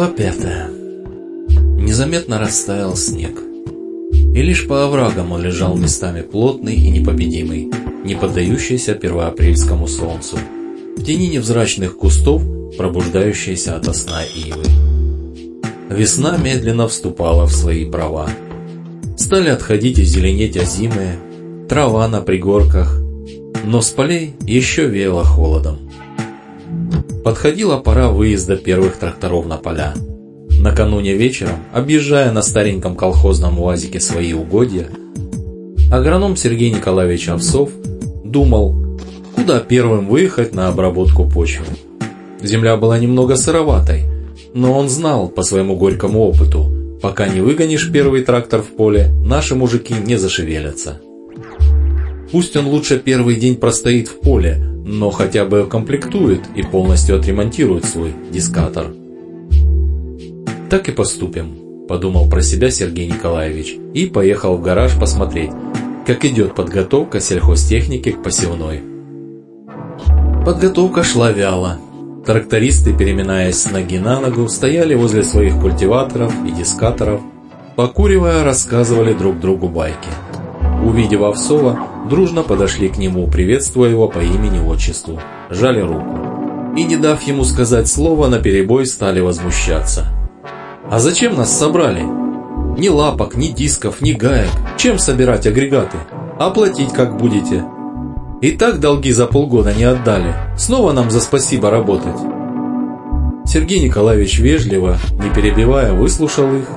Глава пятая. Незаметно растаял снег. И лишь по оврагам он лежал местами плотный и непобедимый, не поддающийся первоапрельскому солнцу, в тени невзрачных кустов, пробуждающиеся ото сна ивы. Весна медленно вступала в свои права. Стали отходить и зеленеть озимые, трава на пригорках, но с полей еще веяло холодом. Подходила пора выезда первых тракторов на поля. Накануне вечером, объезжая на стареньком колхозном УАЗике свои угодья, агроном Сергей Николаевич Овсов думал, куда первым выехать на обработку почвы. Земля была немного сыроватой, но он знал по своему горькому опыту, пока не выгонишь первый трактор в поле, наши мужики не зашевелятся. Пусть он лучше первый день простоит в поле, но хотя бы комплектует и полностью отремонтирует свой дискатор. Так и поступим, подумал про себя Сергей Николаевич и поехал в гараж посмотреть, как идет подготовка сельхозтехники к посевной. Подготовка шла вяло. Трактористы, переминаясь с ноги на ногу, стояли возле своих культиваторов и дискаторов, покуривая, рассказывали друг другу байки. Увидев Овсова, дружно подошли к нему, приветствуя его по имени-отчеству, жали руку. И, не дав ему сказать слово, наперебой стали возмущаться. «А зачем нас собрали? Ни лапок, ни дисков, ни гаек. Чем собирать агрегаты? Оплатить как будете? И так долги за полгода не отдали. Снова нам за спасибо работать». Сергей Николаевич вежливо, не перебивая, выслушал их,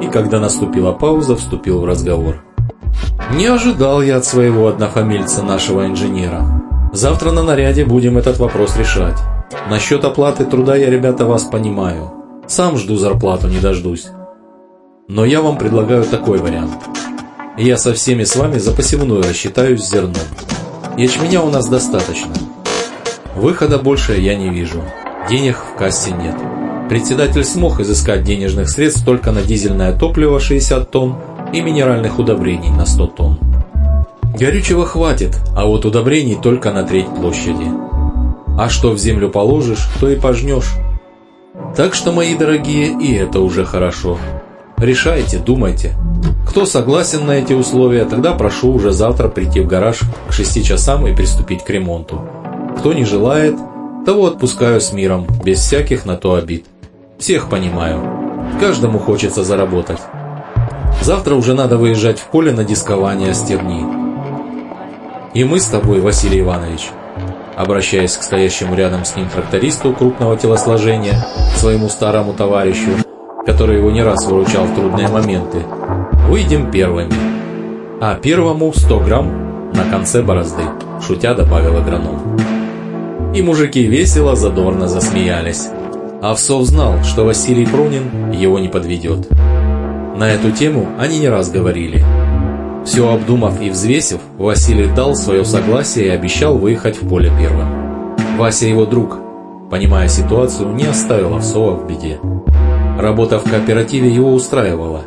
и когда наступила пауза, вступил в разговор. Не ожидал я от своего однофамильца нашего инженера. Завтра на наряде будем этот вопрос решать. Насчет оплаты труда я, ребята, вас понимаю. Сам жду зарплату, не дождусь. Но я вам предлагаю такой вариант. Я со всеми с вами за посевную рассчитаюсь зерном. Ячменя у нас достаточно. Выхода больше я не вижу. Денег в кассе нет. Председатель смог изыскать денежных средств только на дизельное топливо 60 тонн и минеральных удобрений на 100 тонн. Горючего хватит, а вот удобрений только на треть площади. А что в землю положишь, то и пожнешь. Так что, мои дорогие, и это уже хорошо. Решайте, думайте. Кто согласен на эти условия, тогда прошу уже завтра прийти в гараж к 6 часам и приступить к ремонту. Кто не желает, того отпускаю с миром, без всяких на то обид. Всех понимаю. Каждому хочется заработать. Завтра уже надо выезжать в поле на дискование стерни. И мы с тобой, Василий Иванович, обращаясь к стоящему рядом с ним трактористу крупного телосложения, своему старому товарищу, который его не раз выручал в трудные моменты, выйдем первыми. А первому 100 грамм на конце борозды, шутя добавил агроном. И мужики весело, задорно засмеялись. Овсов знал, что Василий Пронин его не подведет. На эту тему они не раз говорили. Все обдумав и взвесив, Василий дал свое согласие и обещал выехать в поле первым. Вася его друг, понимая ситуацию, не оставил Овсова в беде. Работа в кооперативе его устраивала,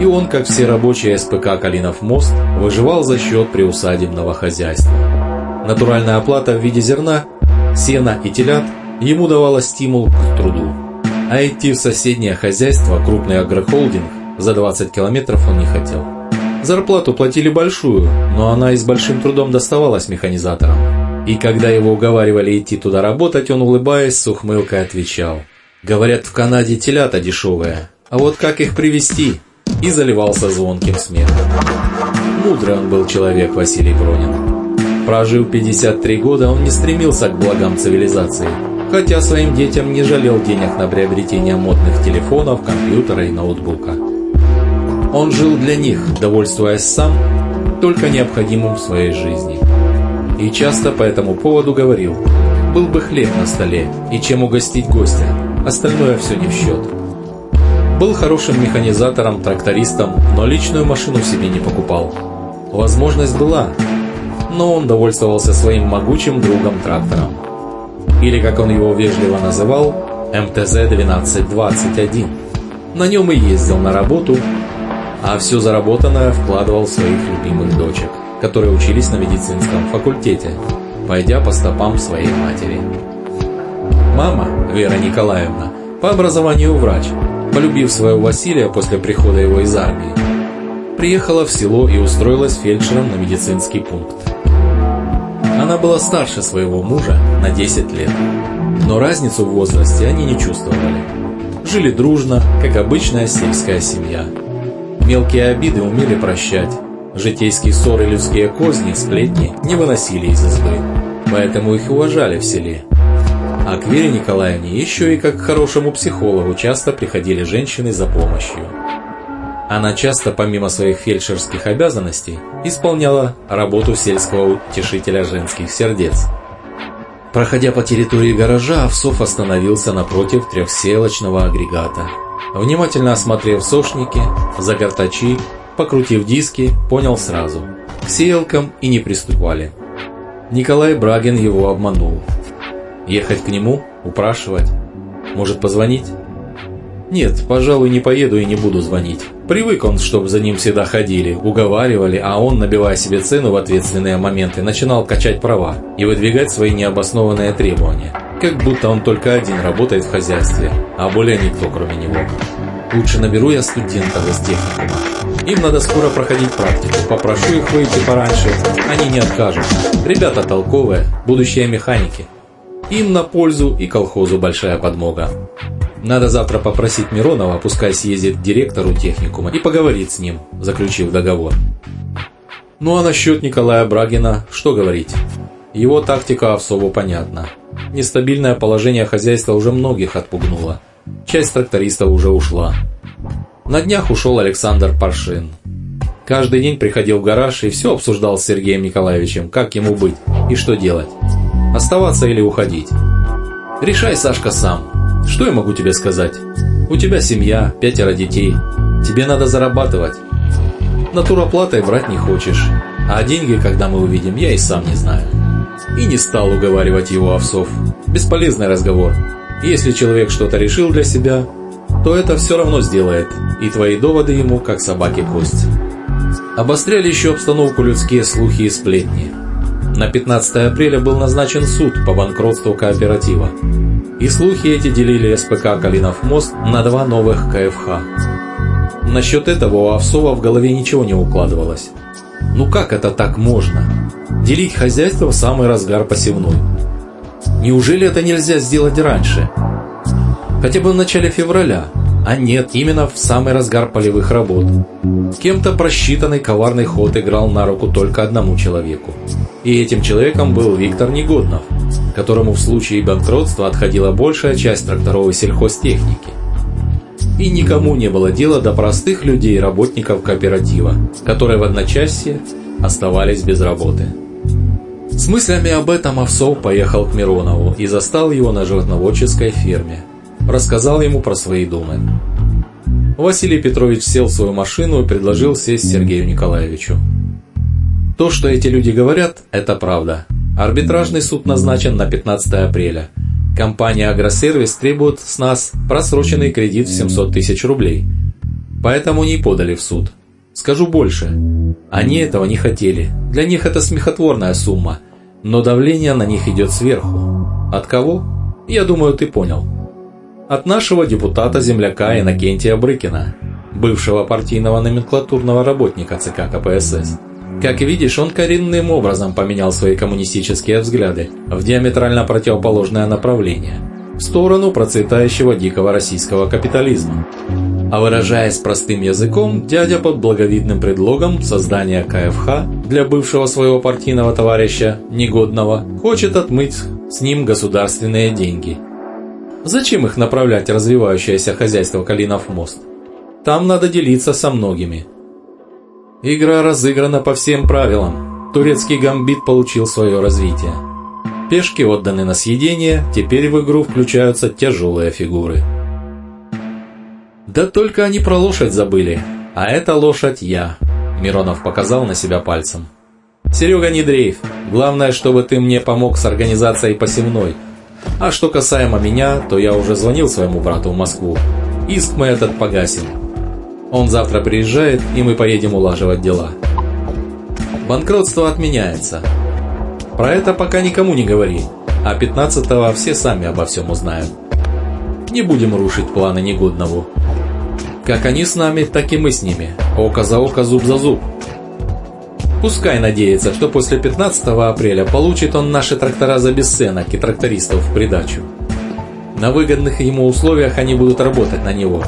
и он, как все рабочие СПК «Калинов мост», выживал за счет приусадебного хозяйства. Натуральная оплата в виде зерна, сена и телят ему давала стимул к труду. А идти в соседнее хозяйство, крупный агрохолдинг, за 20 километров он не хотел. Зарплату платили большую, но она и с большим трудом доставалась механизаторам. И когда его уговаривали идти туда работать, он, улыбаясь, с ухмылкой отвечал. «Говорят, в Канаде телята дешевые, а вот как их привезти?» И заливался звонким смехом. Мудрый он был человек, Василий Бронин. Прожив 53 года, он не стремился к благам цивилизации, хотя своим детям не жалел денег на приобретение модных телефонов, компьютера и ноутбука. Он жил для них, довольствуясь сам только необходимым в своей жизни. И часто по этому поводу говорил, был бы хлеб на столе и чем угостить гостя, остальное все не в счет. Был хорошим механизатором, трактористом, но личную машину себе не покупал. Возможность была, но он довольствовался своим могучим другом-трактором. Или, как он его вежливо называл, МТЗ-1221. На нем и ездил на работу, а все заработанное вкладывал своих любимых дочек, которые учились на медицинском факультете, пойдя по стопам своей матери. Мама, Вера Николаевна, По образованию врач, полюбив своего Василия после прихода его из армии, приехала в село и устроилась фельдшером на медицинский пункт. Она была старше своего мужа на 10 лет, но разницу в возрасте они не чувствовали. Жили дружно, как обычная сельская семья. Мелкие обиды умели прощать, житейские ссоры, людские козни, сплетни не выносили из избы, поэтому их уважали в селе. А к Вере Николаевне еще и как к хорошему психологу часто приходили женщины за помощью. Она часто, помимо своих фельдшерских обязанностей, исполняла работу сельского утешителя женских сердец. Проходя по территории гаража, Овсов остановился напротив трехселочного агрегата. Внимательно осмотрев сошники, загортачи, покрутив диски, понял сразу. К сеялкам и не приступали. Николай Брагин его обманул. Ехать к нему? Упрашивать? Может позвонить? Нет, пожалуй, не поеду и не буду звонить. Привык он, чтобы за ним всегда ходили, уговаривали, а он, набивая себе цену в ответственные моменты, начинал качать права и выдвигать свои необоснованные требования. Как будто он только один работает в хозяйстве, а более никто кроме него. Лучше наберу я студентов из техникума. Им надо скоро проходить практику. Попрошу их выйти пораньше. Они не откажут. Ребята толковые, будущие механики. Им на пользу и колхозу большая подмога. Надо завтра попросить Миронова, пускай съездит к директору техникума и поговорит с ним, заключив договор. Ну а насчет Николая Брагина, что говорить? Его тактика Овсову понятна. Нестабильное положение хозяйства уже многих отпугнуло. Часть трактористов уже ушла. На днях ушел Александр Паршин. Каждый день приходил в гараж и все обсуждал с Сергеем Николаевичем, как ему быть и что делать. Оставаться или уходить. Решай, Сашка, сам. Что я могу тебе сказать? У тебя семья, пятеро детей. Тебе надо зарабатывать. Натуроплатой брать не хочешь. А деньги, когда мы увидим, я и сам не знаю. И не стал уговаривать его овсов. Бесполезный разговор. Если человек что-то решил для себя, то это все равно сделает, и твои доводы ему как собаке кость. Обостряли еще обстановку людские слухи и сплетни. На 15 апреля был назначен суд по банкротству кооператива. И слухи эти делили СПК «Калинов мост» на два новых КФХ. Насчет этого у Овсова в голове ничего не укладывалось. Ну как это так можно? Делить хозяйство в самый разгар посевной. Неужели это нельзя сделать раньше? Хотя бы в начале февраля. А нет, именно в самый разгар полевых работ. Кем-то просчитанный коварный ход играл на руку только одному человеку. И этим человеком был Виктор Негоднов, которому в случае банкротства отходила большая часть тракторовой сельхозтехники. И никому не было дела до простых людей, работников кооператива, которые в одночасье оставались без работы. С мыслями об этом Овсов поехал к Миронову и застал его на животноводческой ферме. Рассказал ему про свои думы. Василий Петрович сел в свою машину и предложил сесть Сергею Николаевичу. То, что эти люди говорят, это правда. Арбитражный суд назначен на 15 апреля. Компания «Агросервис» требует с нас просроченный кредит в 700 тысяч рублей. Поэтому не подали в суд. Скажу больше. Они этого не хотели. Для них это смехотворная сумма. Но давление на них идет сверху. От кого? Я думаю, ты понял. От нашего депутата-земляка Иннокентия Брыкина, бывшего партийного номенклатурного работника ЦК КПСС. Как видишь, он коренным образом поменял свои коммунистические взгляды в диаметрально противоположное направление, в сторону процветающего дикого российского капитализма. А выражаясь простым языком, дядя под благовидным предлогом создания КФХ для бывшего своего партийного товарища, негодного, хочет отмыть с ним государственные деньги. Зачем их направлять развивающееся хозяйство Калинов мост? Там надо делиться со многими – Игра разыграна по всем правилам. Турецкий гамбит получил свое развитие. Пешки отданы на съедение, теперь в игру включаются тяжелые фигуры. Да только они про лошадь забыли. А это лошадь я. Миронов показал на себя пальцем. Серега, не дрейф. Главное, чтобы ты мне помог с организацией посевной. А что касаемо меня, то я уже звонил своему брату в Москву. Иск мы этот погасим. Он завтра приезжает, и мы поедем улаживать дела. Банкротство отменяется. Про это пока никому не говори, а 15-го все сами обо всем узнают. Не будем рушить планы негодного. Как они с нами, так и мы с ними. Око за око, зуб за зуб. Пускай надеется, что после 15 апреля получит он наши трактора за бесценок и трактористов в придачу. На выгодных ему условиях они будут работать на него.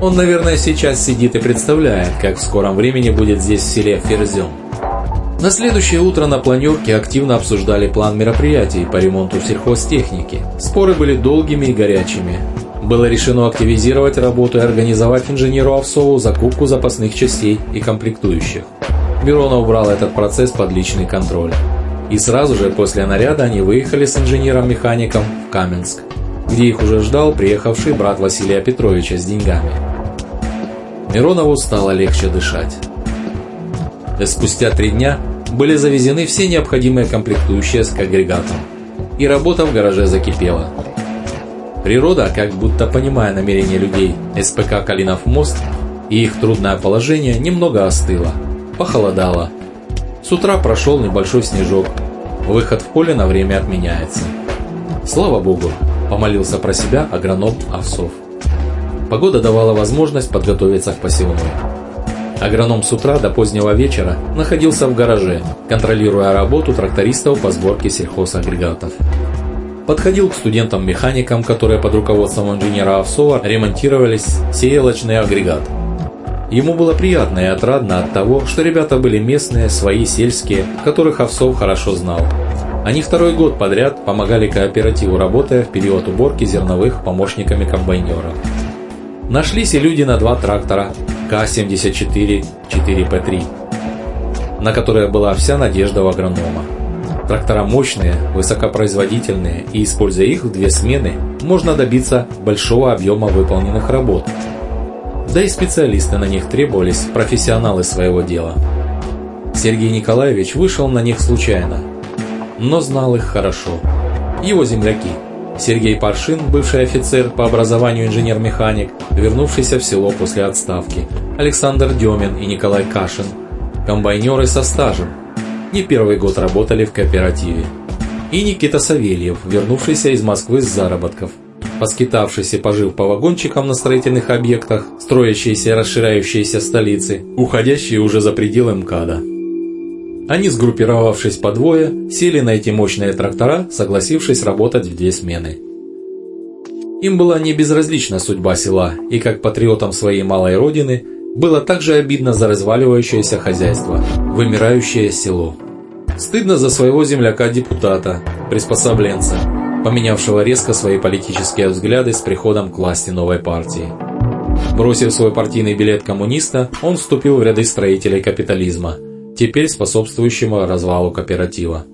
Он, наверное, сейчас сидит и представляет, как в скором времени будет здесь в селе Ферзем. На следующее утро на планерке активно обсуждали план мероприятий по ремонту сельхозтехники. Споры были долгими и горячими. Было решено активизировать работу и организовать инженеру Овсову закупку запасных частей и комплектующих. Миронов брал этот процесс под личный контроль. И сразу же после наряда они выехали с инженером-механиком в Каменск, где их уже ждал приехавший брат Василия Петровича с деньгами. Миронову стало легче дышать. И спустя три дня были завезены все необходимые комплектующие к агрегатам, и работа в гараже закипела. Природа, как будто понимая намерения людей СПК «Калинов мост» и их трудное положение, немного остыла – Похолодало. С утра прошел небольшой снежок. Выход в поле на время отменяется. Слава богу, помолился про себя агроном Овсов. Погода давала возможность подготовиться к посевной. Агроном с утра до позднего вечера находился в гараже, контролируя работу трактористов по сборке сельхозагрегатов. Подходил к студентам-механикам, которые под руководством инженера Овсова ремонтировались сеялочный агрегат – Ему было приятно и отрадно от того, что ребята были местные, свои, сельские, которых Овсов хорошо знал. Они второй год подряд помогали кооперативу, работая в период уборки зерновых помощниками комбайнеров. Нашлись и люди на два трактора К-74 4П3, на которые была вся надежда у агронома. Трактора мощные, высокопроизводительные, и используя их в две смены, можно добиться большого объема выполненных работ – да и специалисты на них требовались, профессионалы своего дела. Сергей Николаевич вышел на них случайно, но знал их хорошо. Его земляки. Сергей Паршин, бывший офицер по образованию инженер-механик, вернувшийся в село после отставки, Александр Демин и Николай Кашин, комбайнеры со стажем, не первый год работали в кооперативе. И Никита Савельев, вернувшийся из Москвы с заработков – поскитавшись и пожив по вагончикам на строительных объектах, строящиеся и расширяющиеся столицы, уходящие уже за пределы МКАДа. Они, сгруппировавшись по двое, сели на эти мощные трактора, согласившись работать в две смены. Им была не безразлична судьба села, и как патриотам своей малой родины было также обидно за разваливающееся хозяйство, вымирающее село. Стыдно за своего земляка-депутата, приспособленца, поменявшего резко свои политические взгляды с приходом к власти новой партии. Бросив свой партийный билет коммуниста, он вступил в ряды строителей капитализма, теперь способствующего развалу кооператива.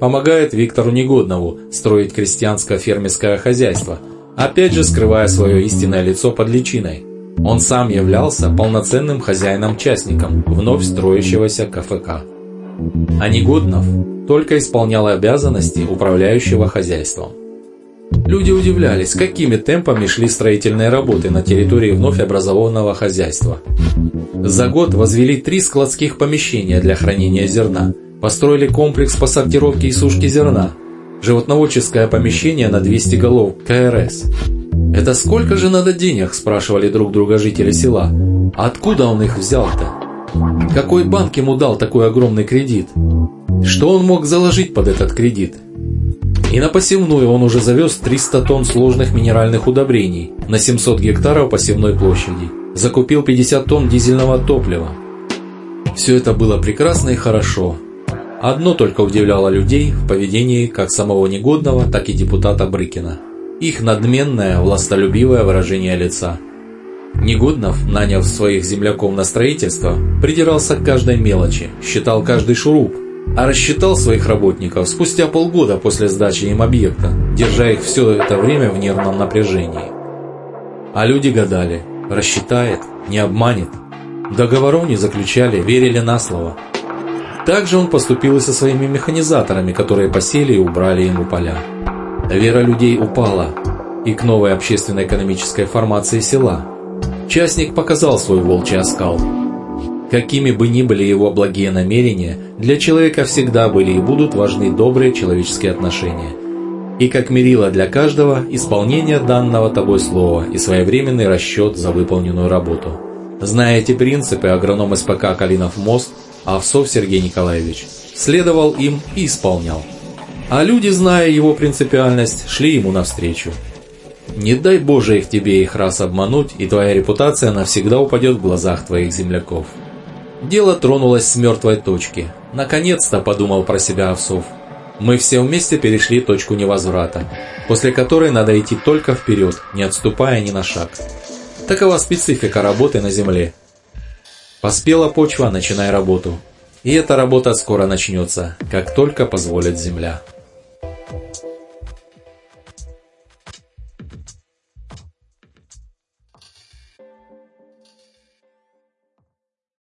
Помогает Виктору Негоднову строить крестьянско-фермерское хозяйство, опять же скрывая свое истинное лицо под личиной. Он сам являлся полноценным хозяином-частником вновь строящегося КФК. А Негоднов только исполнял обязанности управляющего хозяйством. Люди удивлялись, какими темпами шли строительные работы на территории вновь образованного хозяйства. За год возвели три складских помещения для хранения зерна, построили комплекс по сортировке и сушке зерна, животноводческое помещение на 200 голов КРС. «Это сколько же надо денег?» – спрашивали друг друга жители села. «Откуда он их взял-то?» Какой банк ему дал такой огромный кредит? Что он мог заложить под этот кредит? И на посевную он уже завез 300 тонн сложных минеральных удобрений на 700 гектаров посевной площади. Закупил 50 тонн дизельного топлива. Все это было прекрасно и хорошо. Одно только удивляло людей в поведении как самого негодного, так и депутата Брыкина. Их надменное, властолюбивое выражение лица – Негоднов, наняв своих земляков на строительство, придирался к каждой мелочи, считал каждый шуруп, а рассчитал своих работников спустя полгода после сдачи им объекта, держа их все это время в нервном напряжении. А люди гадали, рассчитает, не обманет. Договоров не заключали, верили на слово. Также он поступил и со своими механизаторами, которые посели и убрали ему поля. Вера людей упала и к новой общественно-экономической формации села – Частник показал свой волчий оскал. Какими бы ни были его благие намерения, для человека всегда были и будут важны добрые человеческие отношения. и как мерило для каждого исполнение данного тобой слова и своевременный расчет за выполненную работу. Зная эти принципы, агроном СПК «Калинов мост» Овсов Сергей Николаевич следовал им и исполнял. А люди, зная его принципиальность, шли ему навстречу. Не дай Боже их тебе их раз обмануть, и твоя репутация навсегда упадет в глазах твоих земляков. Дело тронулось с мертвой точки. Наконец-то, подумал про себя Овсов, мы все вместе перешли точку невозврата, после которой надо идти только вперед, не отступая ни на шаг. Такова специфика работы на земле. Поспела почва, начинай работу. И эта работа скоро начнется, как только позволит земля.